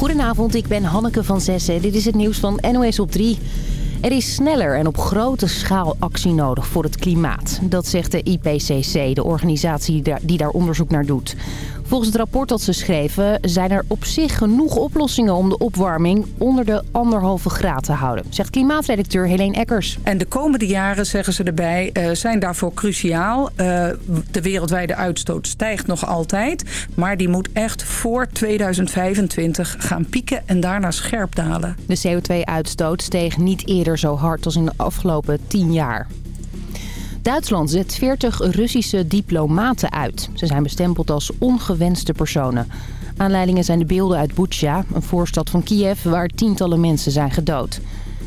Goedenavond, ik ben Hanneke van Zessen. Dit is het nieuws van NOS op 3. Er is sneller en op grote schaal actie nodig voor het klimaat. Dat zegt de IPCC, de organisatie die daar onderzoek naar doet. Volgens het rapport dat ze schreven zijn er op zich genoeg oplossingen om de opwarming onder de anderhalve graad te houden. Zegt klimaatredacteur Helene Eckers. En de komende jaren, zeggen ze erbij, eh, zijn daarvoor cruciaal. Uh, de wereldwijde uitstoot stijgt nog altijd. Maar die moet echt voor 2025 gaan pieken en daarna scherp dalen. De CO2-uitstoot steeg niet eerder zo hard als in de afgelopen 10 jaar. Duitsland zet 40 Russische diplomaten uit. Ze zijn bestempeld als ongewenste personen. Aanleidingen zijn de beelden uit Butsja, een voorstad van Kiev... waar tientallen mensen zijn gedood.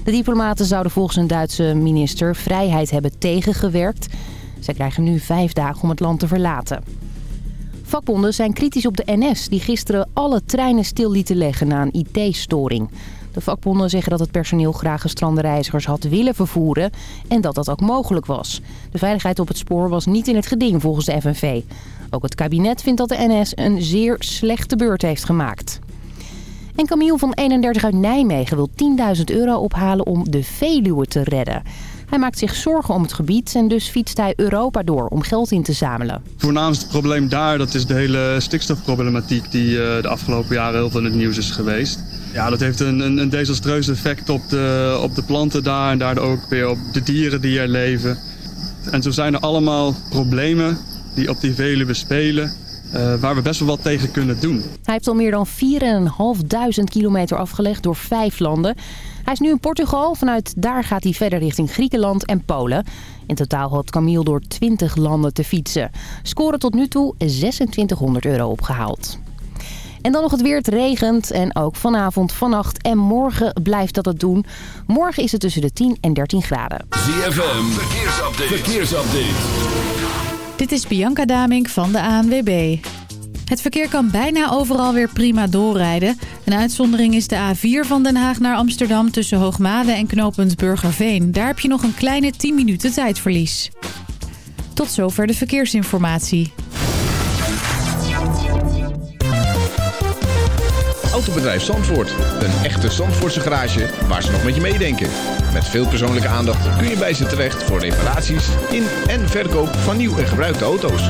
De diplomaten zouden volgens een Duitse minister vrijheid hebben tegengewerkt. Zij krijgen nu vijf dagen om het land te verlaten. Vakbonden zijn kritisch op de NS... die gisteren alle treinen stil lieten leggen na een IT-storing. De vakbonden zeggen dat het personeel graag gestrande reizigers had willen vervoeren en dat dat ook mogelijk was. De veiligheid op het spoor was niet in het geding volgens de FNV. Ook het kabinet vindt dat de NS een zeer slechte beurt heeft gemaakt. En Camille van 31 uit Nijmegen wil 10.000 euro ophalen om de Veluwe te redden. Hij maakt zich zorgen om het gebied en dus fietst hij Europa door om geld in te zamelen. Het voornaamste probleem daar dat is de hele stikstofproblematiek die eh, de afgelopen jaren heel veel in het nieuws is geweest. Ja, dat heeft een, een, een desastreus effect op de, op de planten daar en daardoor ook weer op de dieren die er leven. En zo zijn er allemaal problemen die op die Veluwe spelen. Uh, waar we best wel wat tegen kunnen doen. Hij heeft al meer dan 4.500 kilometer afgelegd door vijf landen. Hij is nu in Portugal. Vanuit daar gaat hij verder richting Griekenland en Polen. In totaal had Camille door 20 landen te fietsen. Scoren tot nu toe 2600 euro opgehaald. En dan nog het weer. Het regent en ook vanavond, vannacht en morgen blijft dat het doen. Morgen is het tussen de 10 en 13 graden. ZFM, verkeersupdate. verkeersupdate. Dit is Bianca Damink van de ANWB. Het verkeer kan bijna overal weer prima doorrijden. Een uitzondering is de A4 van Den Haag naar Amsterdam tussen Hoogmade en knooppunt Burgerveen. Daar heb je nog een kleine 10 minuten tijdverlies. Tot zover de verkeersinformatie. Autobedrijf Zandvoort. Een echte Zandvoortse garage waar ze nog met je meedenken. Met veel persoonlijke aandacht kun je bij ze terecht voor reparaties in en verkoop van nieuw en gebruikte auto's.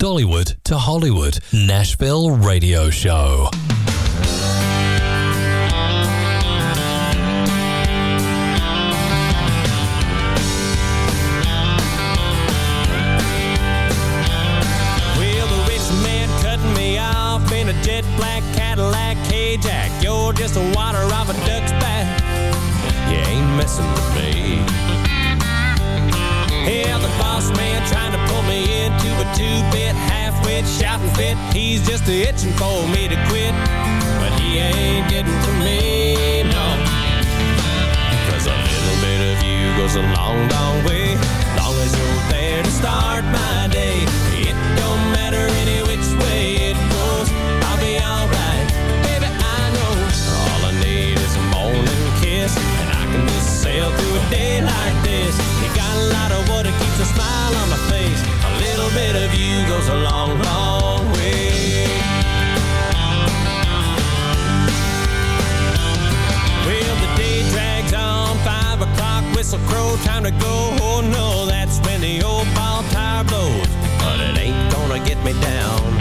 Dollywood to Hollywood, Nashville Radio Show. Well, the rich man cutting me off in a jet black Cadillac K-Jack. You're just a water off a duck's back. You ain't messing two-bit half-wit shouting fit. He's just itching for me to quit, but he ain't getting to me, no. Cause a little bit of you goes a long, long way. Goes a long, long way. Well, the day drags on, five o'clock, whistle crow, time to go. Oh no, that's when the old ball tire blows. But it ain't gonna get me down.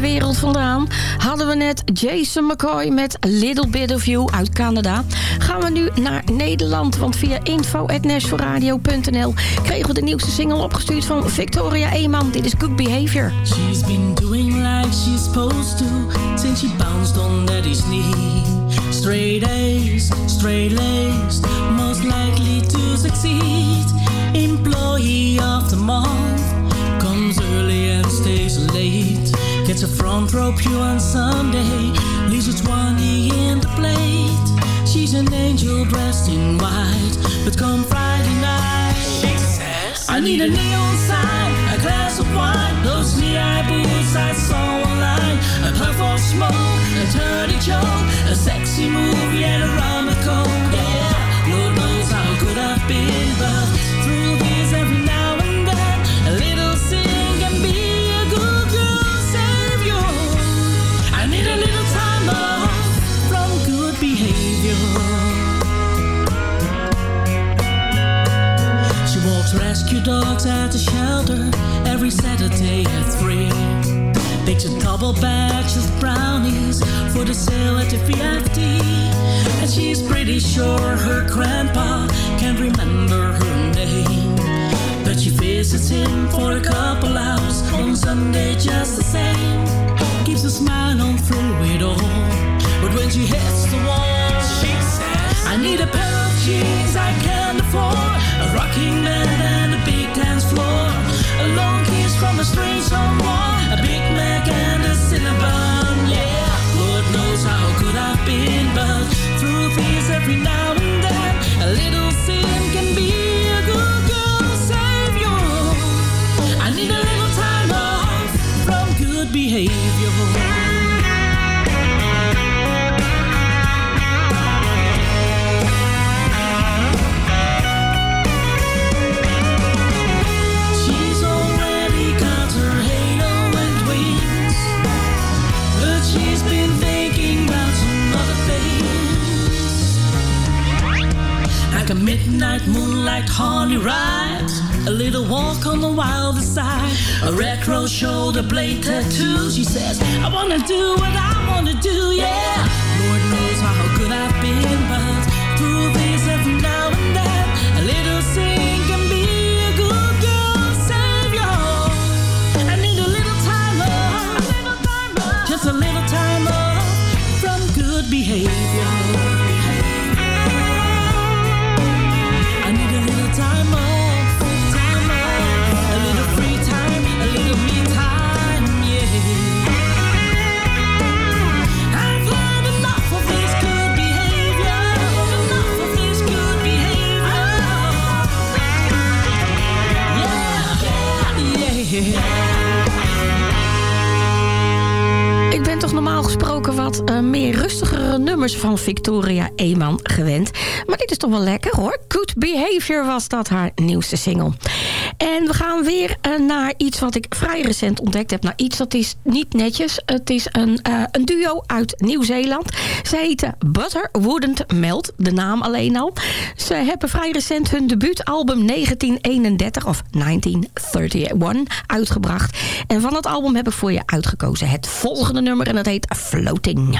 Wereld vandaan. Hadden we net Jason McCoy met Little Bit of You uit Canada. Gaan we nu naar Nederland, want via info.nashforradio.nl kregen we de nieuwste single opgestuurd van Victoria Eeman. Dit is Good Behavior. She's been doing like she's supposed to since she bounced on daddy's knee. Straight A's, straight laced, most likely to succeed. Employee of the month early and stays late. Gets a front row pew on Sunday, leaves a 20 in the plate. She's an angel dressed in white, but come Friday night, she says, I need a neon sign, a glass of wine, those knee-high boots I saw online, a puff of smoke, a dirty joke, a sexy movie and a rum and coke. Yeah, Lord knows how good I've been, but through this rescue dogs at the shelter every Saturday at 3. Bakes a double batch of brownies for the sale at the VFD. And she's pretty sure her grandpa can't remember her name. But she visits him for a couple hours on Sunday just the same. Keeps a smile on through it all. But when she hits the wall, she says, I need a pair jeans I can't afford. A rocking bed and a big dance floor. A long kiss from a strange someone. A Big Mac and a Cinnabon. Yeah, Lord knows how good I've been. But through these every now and then, a little sin can be a good girl savior. I need a little time off from good behavior. A midnight moonlight honey ride, a little walk on the wilder side, a retro shoulder blade tattoo. She says, "I wanna do what I wanna do, yeah." Lord knows how good I've been, but through this every now and then, a little sin can be a good girl savior. I need a little time off, just a little time off from good behavior. Normaal gesproken wat eh, meer rustigere nummers van Victoria Eeman gewend. Maar dit is toch wel lekker hoor. Good Behavior was dat haar nieuwste single. En we gaan weer eh, naar iets wat ik vrij recent ontdekt heb. Nou, iets dat is niet netjes. Het is een, eh, een duo uit Nieuw-Zeeland. Ze heten Butter Wouldn't Melt, de naam alleen al. Ze hebben vrij recent hun debuutalbum 1931 of 1931 uitgebracht. En van dat album heb ik voor je uitgekozen het volgende nummer en dat heet Floating.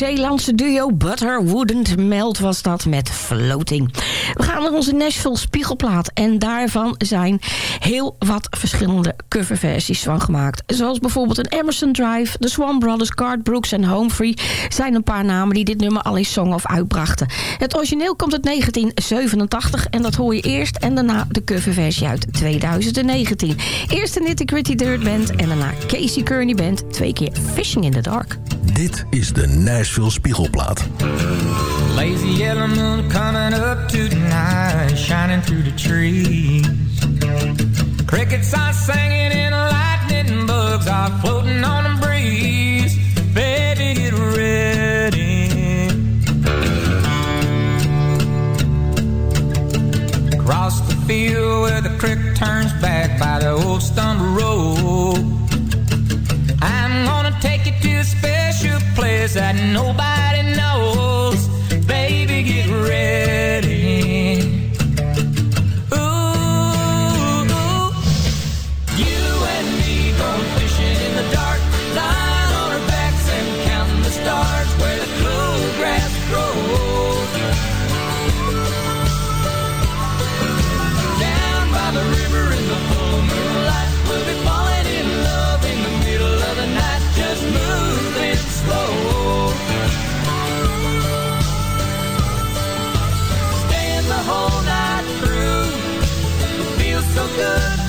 Nieuw-Zeelandse duo Butter Wouldn't Melt was dat met Floating. We gaan naar onze Nashville Spiegelplaat. En daarvan zijn heel wat verschillende coverversies van gemaakt. Zoals bijvoorbeeld een Emerson Drive, de Swan Brothers, Cart Brooks en Homefree... zijn een paar namen die dit nummer al eens zongen of uitbrachten. Het origineel komt uit 1987 en dat hoor je eerst... en daarna de coverversie uit 2019. Eerst de Nitty Gritty Dirt Band en daarna Casey Kearney Band. Twee keer Fishing in the Dark. Dit is de Nashville Spiegelplaat. Lazy yellow moon coming up tonight, shining through the trees. Crickets are singing and lightning bugs are floating on the breeze. Baby, get ready. Across the field where the creek turns back by the old stone road. I'm gonna take you to a special place that nobody knows. Baby, get ready.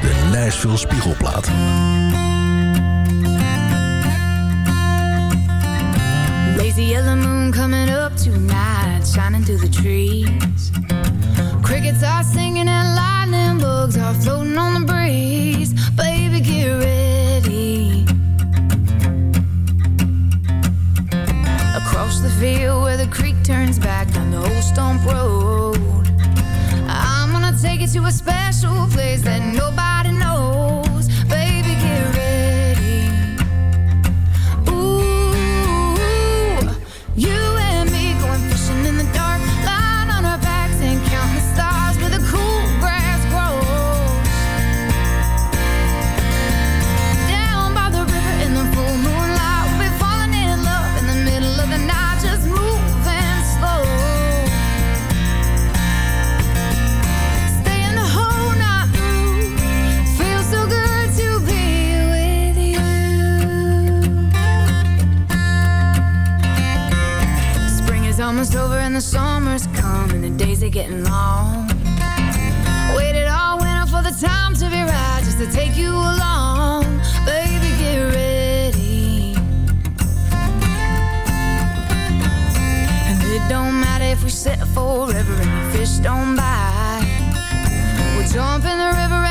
de Nashville Spiegelplaat. Lazy yellow moon coming up tonight, shining through the trees. Crickets are singing and lightning bugs are floating on the breeze. Baby, get ready. Across the field where the creek turns back on the old stump road. I'm gonna take you to a special place that nobody the summer's come and the days are getting long. Waited all winter for the time to be right, just to take you along. Baby, get ready. And it don't matter if we set forever and the fish don't bite. We'll jump in the river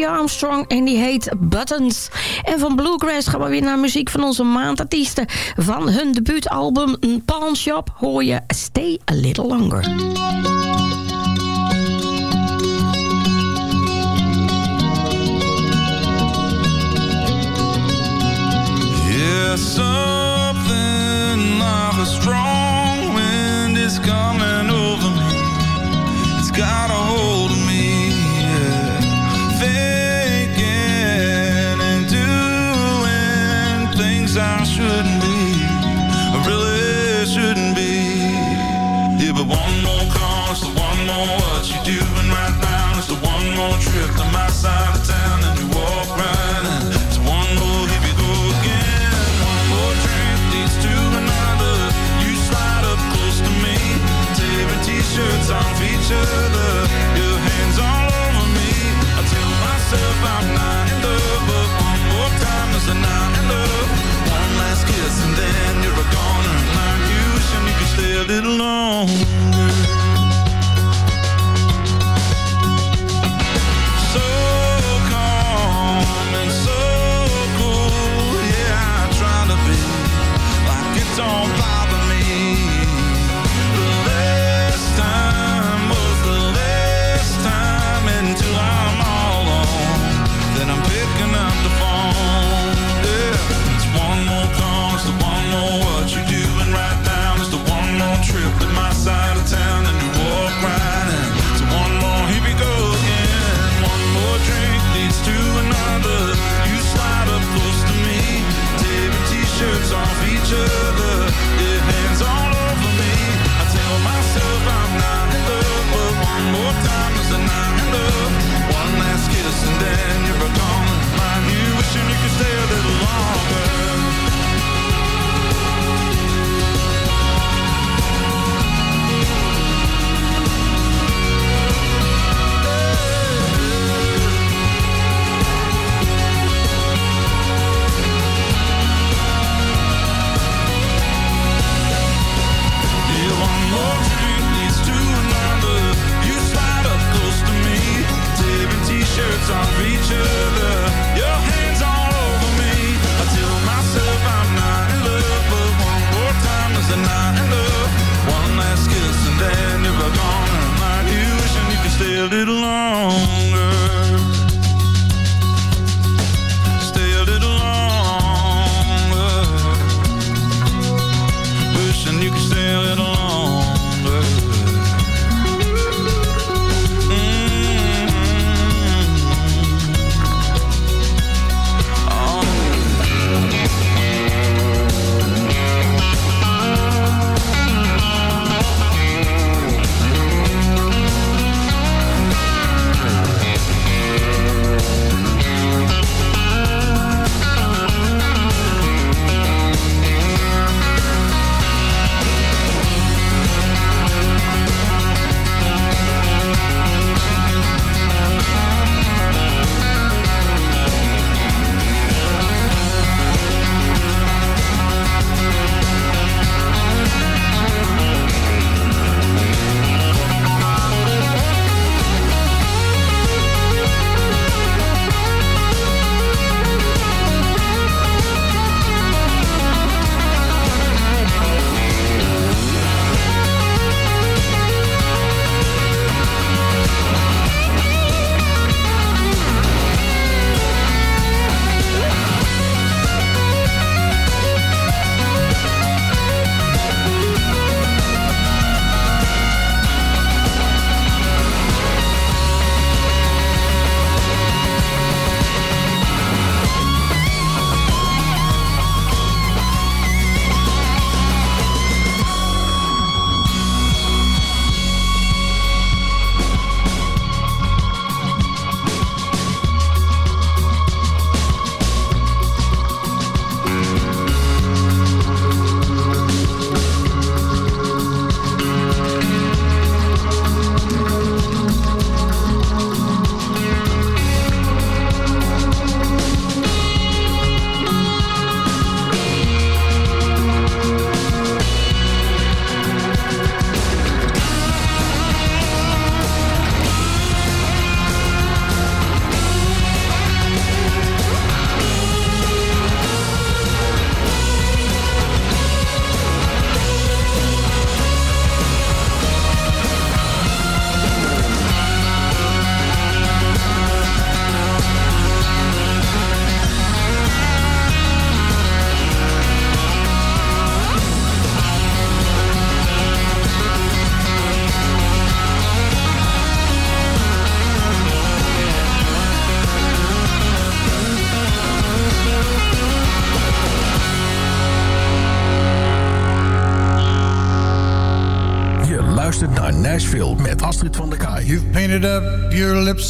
Armstrong en die heet Buttons. En van Bluegrass gaan we weer naar muziek van onze maandartiesten. Van hun debuutalbum Pawn Shop hoor je Stay A Little Longer.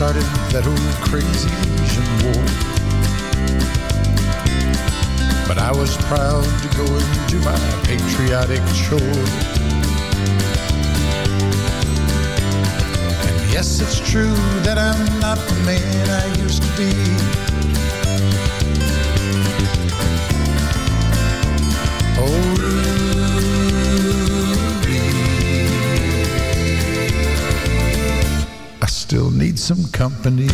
Started that old crazy Asian war. But I was proud to go do my patriotic chore. And yes, it's true that I'm not the man I used to be. Some company.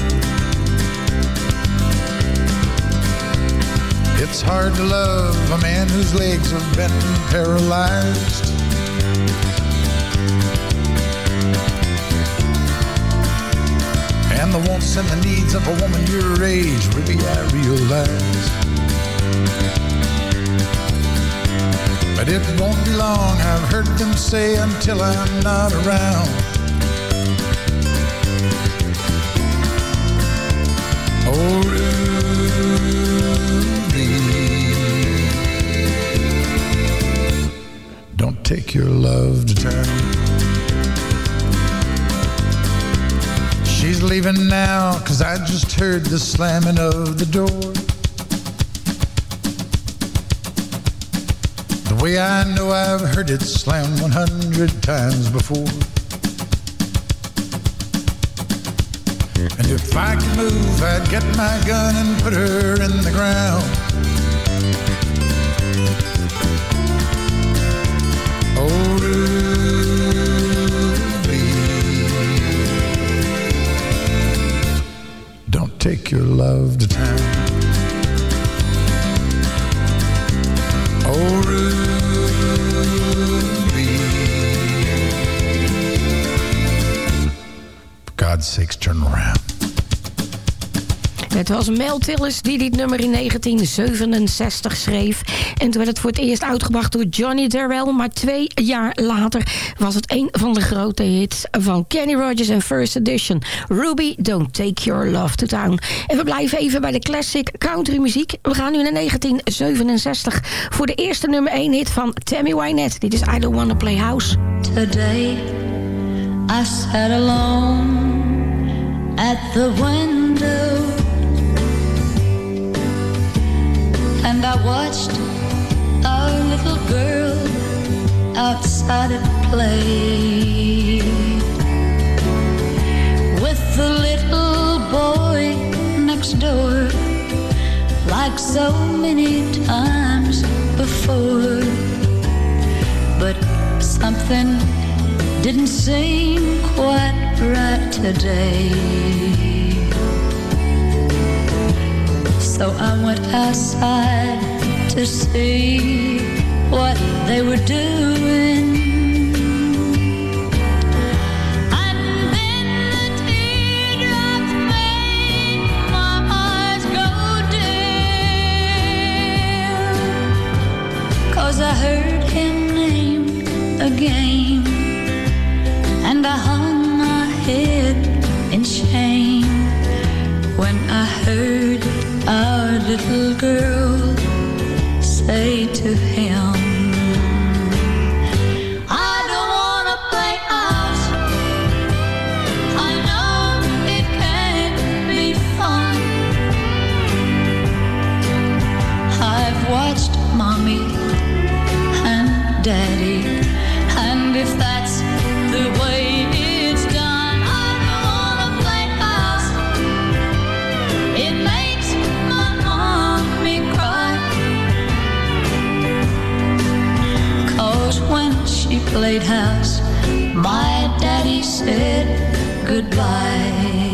It's hard to love a man whose legs have been paralyzed. And the wants and the needs of a woman your age, really I realize. But it won't be long, I've heard them say, until I'm not around. Heard the slamming of the door. The way I know I've heard it slam 100 times before. And if I could move, I'd get my gun and put her in the ground. Oh, Ruby, don't take your love to town. Turn around. Het was Mel Tillis die dit nummer in 1967 schreef. En toen werd het voor het eerst uitgebracht door Johnny Darrell. Maar twee jaar later was het een van de grote hits van Kenny Rogers en First Edition. Ruby, Don't Take Your Love to Town. En we blijven even bij de classic country muziek. We gaan nu naar 1967 voor de eerste nummer 1 hit van Tammy Wynette. Dit is I Don't Wanna Play House. Today I sat alone at the window. And I watched our little girl outside at play With the little boy next door Like so many times before. But something didn't seem quite right today So I went outside to see what they were doing. Little girl say to him, she played house, my daddy said goodbye.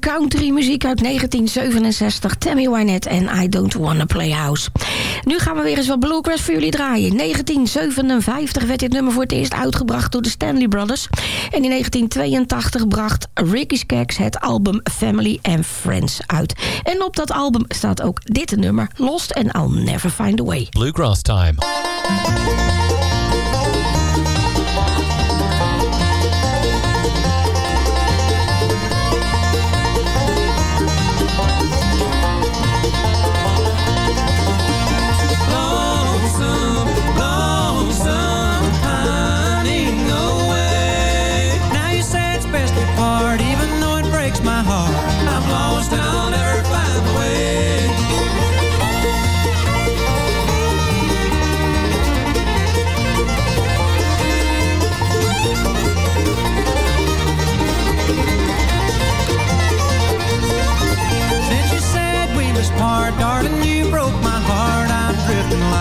Country muziek uit 1967. Tammy Wynette en I Don't Wanna Play House. Nu gaan we weer eens wat bluegrass voor jullie draaien. 1957 werd dit nummer voor het eerst uitgebracht door de Stanley Brothers. En in 1982 bracht Ricky Skaggs het album Family and Friends uit. En op dat album staat ook dit nummer, Lost and I'll Never Find a Way. Bluegrass time.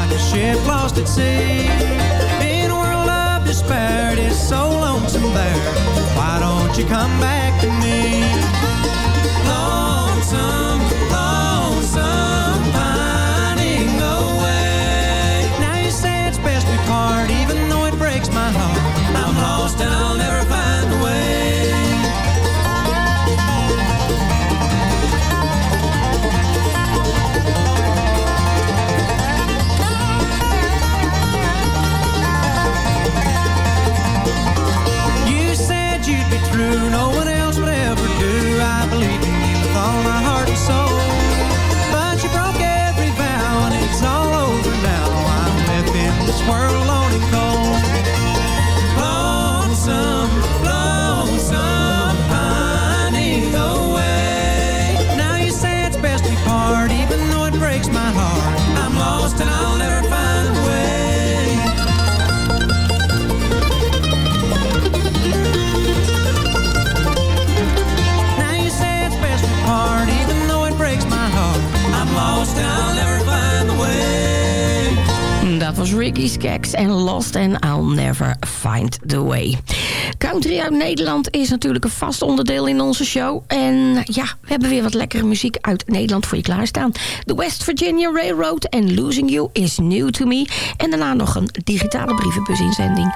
Like a ship lost at sea. In a world of despair, it is so lonesome there. Why don't you come back to me? Ricky Skaggs en Lost and I'll Never Find the Way. Country uit Nederland is natuurlijk een vast onderdeel in onze show. En ja, we hebben weer wat lekkere muziek uit Nederland voor je klaarstaan. The West Virginia Railroad en Losing You is New to Me. En daarna nog een digitale brievenbusinzending.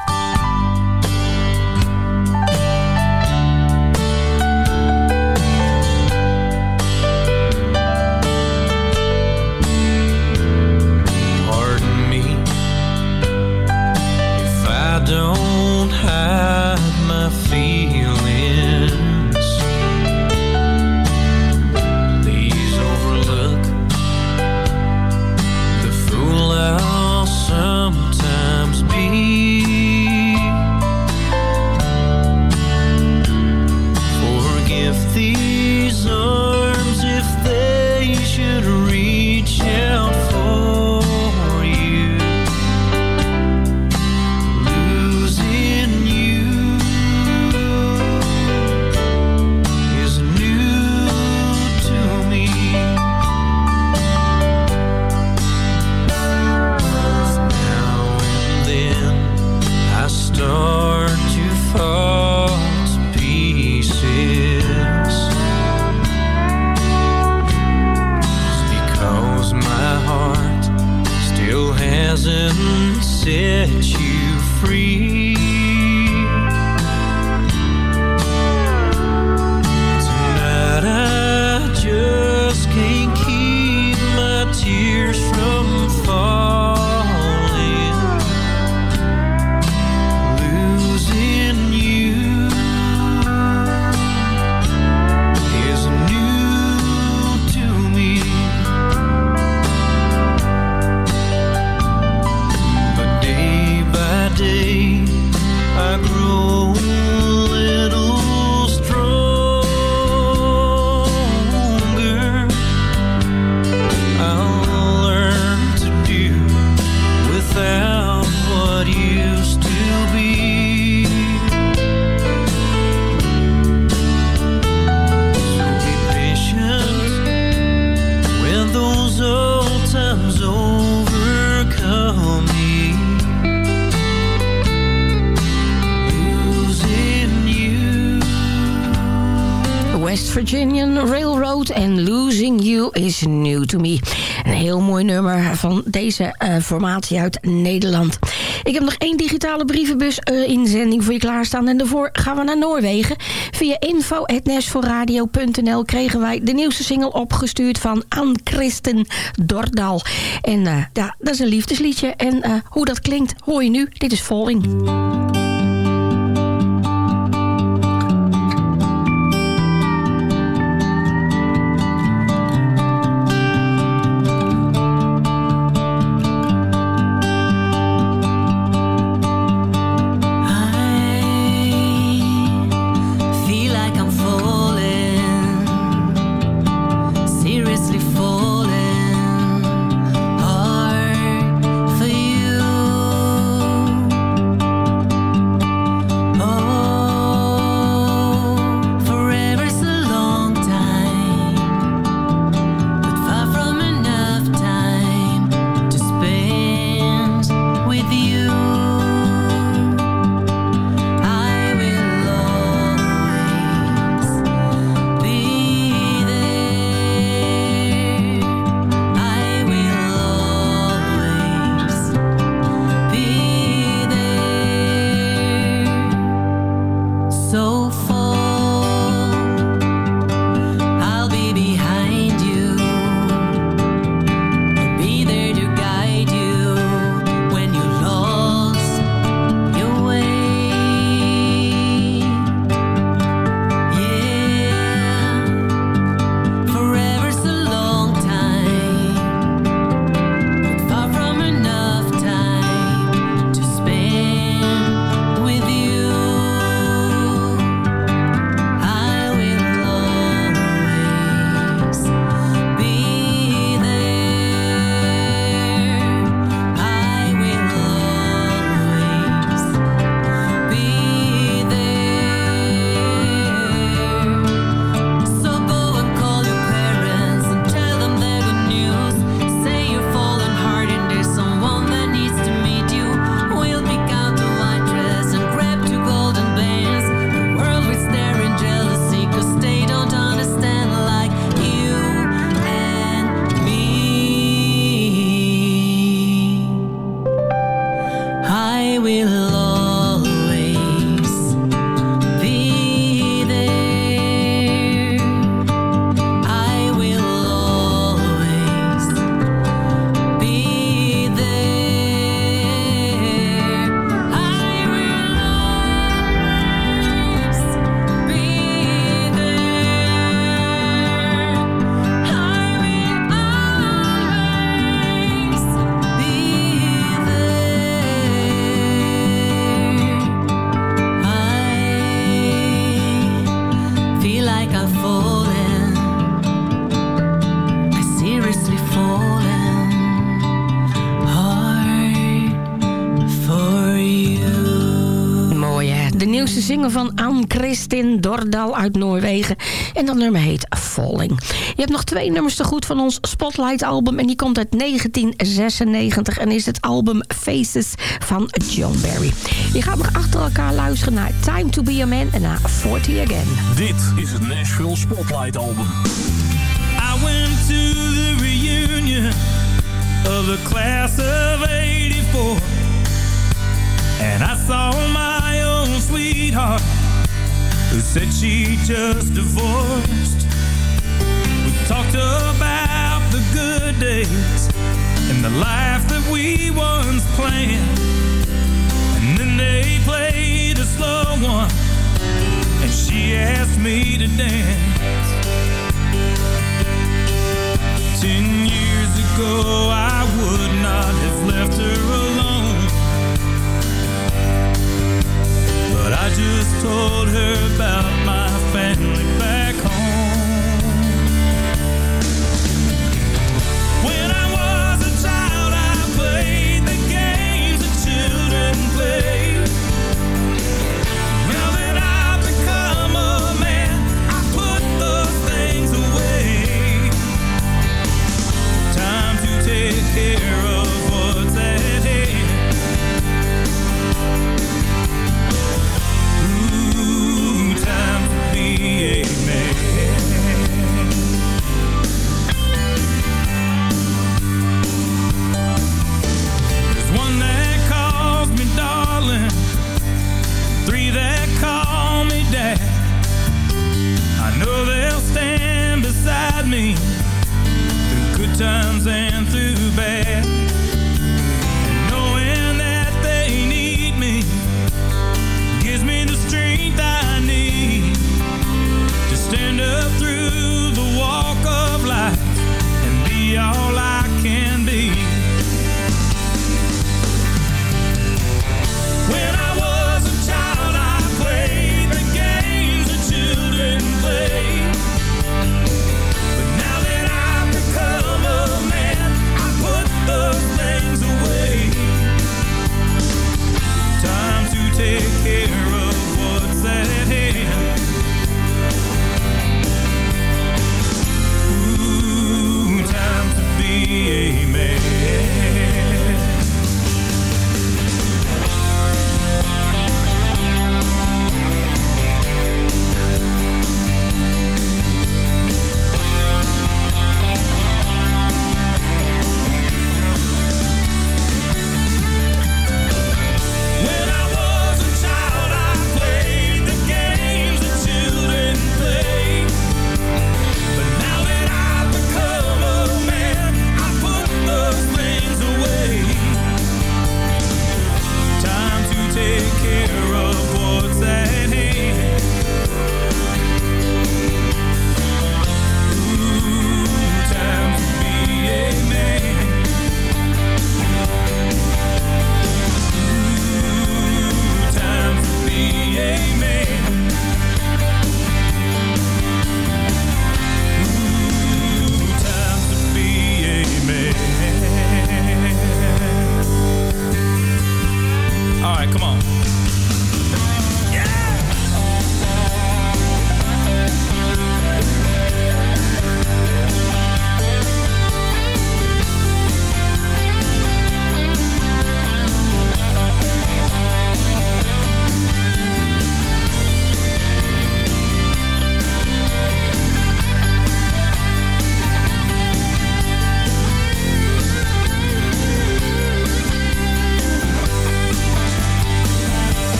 West Virginian Railroad en Losing You is New to Me. Een heel mooi nummer van deze eh, formatie uit Nederland. Ik heb nog één digitale brievenbus eh, inzending voor je klaarstaan. En daarvoor gaan we naar Noorwegen. Via info.nesforradio.nl kregen wij de nieuwste single opgestuurd van Ann-Christen Dordal. En eh, ja, dat is een liefdesliedje. En hoe dat klinkt hoor je nu. Dit is Falling. Ann-Christin Dordal uit Noorwegen. En dat nummer heet Falling. Je hebt nog twee nummers te goed van ons Spotlight album. En die komt uit 1996. En is het album Faces van John Barry. Je gaat nog achter elkaar luisteren naar Time to Be a Man en naar 40 Again. Dit is het Nashville Spotlight Album. I went to the reunion of the class of 84 And I saw my own sweetheart Who said she just divorced. We talked about the good days And the life that we once planned. And then they played a slow one And she asked me to dance. Ten years ago I would not have I just told her about my family and through bad.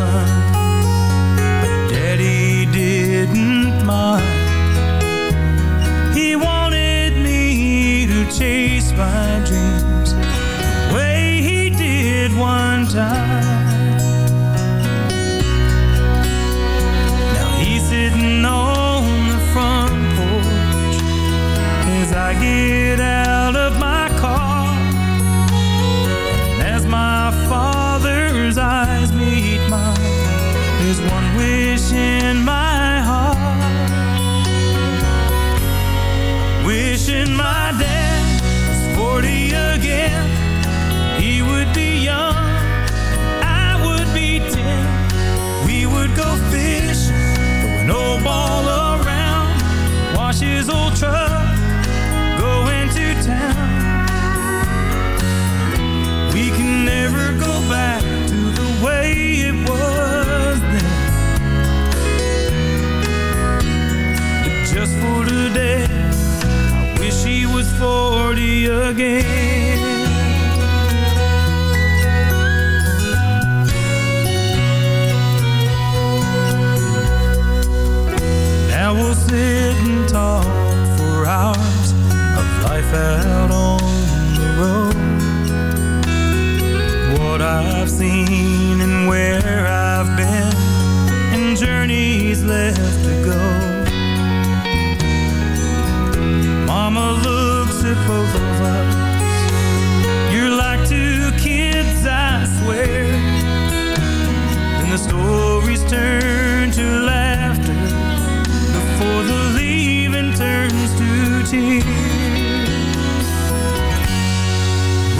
Rebel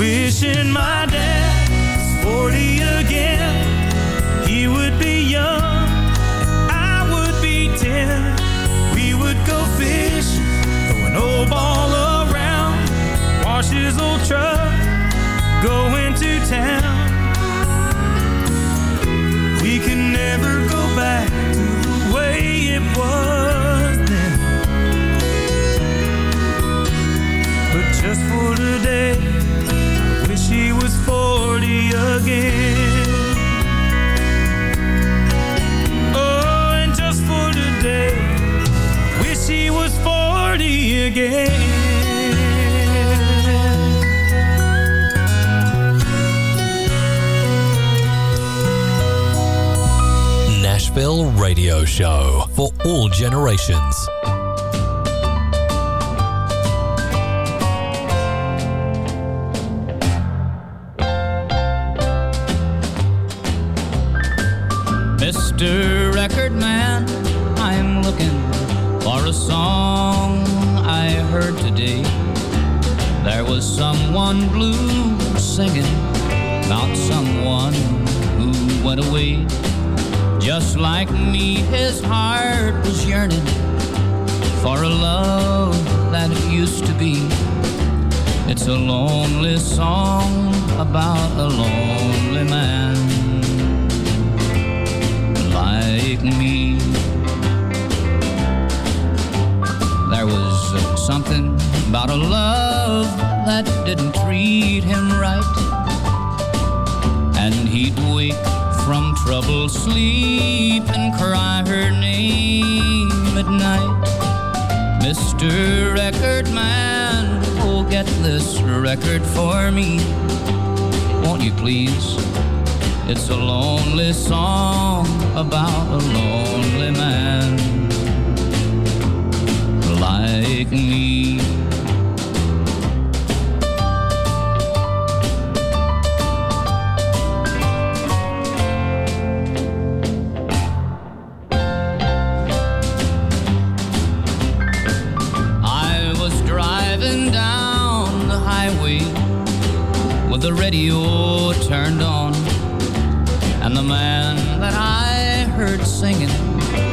Wishing my dad was 40 again. He would be young, I would be 10. We would go fishing, throw an old ball around, wash his old truck, go into town. We can never go back to the way it was then. But just for today, 40 again. Nashville Radio Show for all generations. Mr. someone blue singing about someone who went away. Just like me, his heart was yearning for a love that it used to be. It's a lonely song about a lonely man like me. There was something about a love that didn't treat him right. And he'd wake from troubled sleep and cry her name at night. Mr. Record Man, oh, get this record for me. Won't you please? It's a lonely song about a lonely man like me. The radio turned on. And the man that I heard singing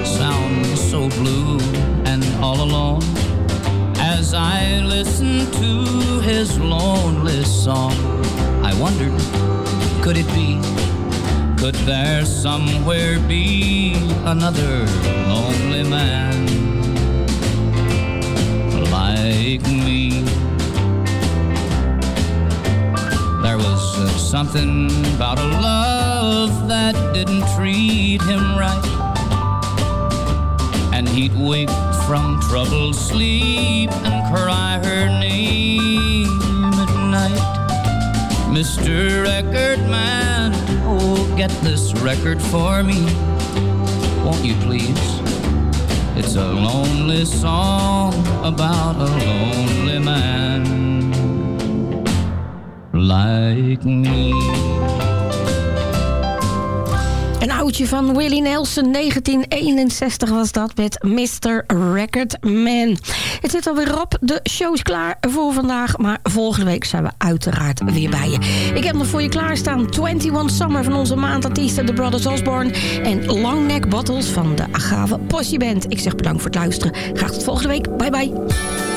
sounds so blue and all alone. As I listened to his lonely song, I wondered, could it be? Could there somewhere be another lonely man like me? There was uh, something about a love that didn't treat him right. And he'd wake from troubled sleep and cry her name at night. Mr. Record Man, oh, get this record for me. Won't you please? It's a lonely song about a lonely man like me. Een oudje van Willie Nelson, 1961 was dat met Mr. Record Man. Het zit alweer op, de show is klaar voor vandaag, maar volgende week zijn we uiteraard weer bij je. Ik heb nog voor je klaarstaan 21 Summer van onze maandartiesten The Brothers Osborne en Long Neck Bottles van de Agave Posse Band. Ik zeg bedankt voor het luisteren. Graag tot volgende week. Bye bye.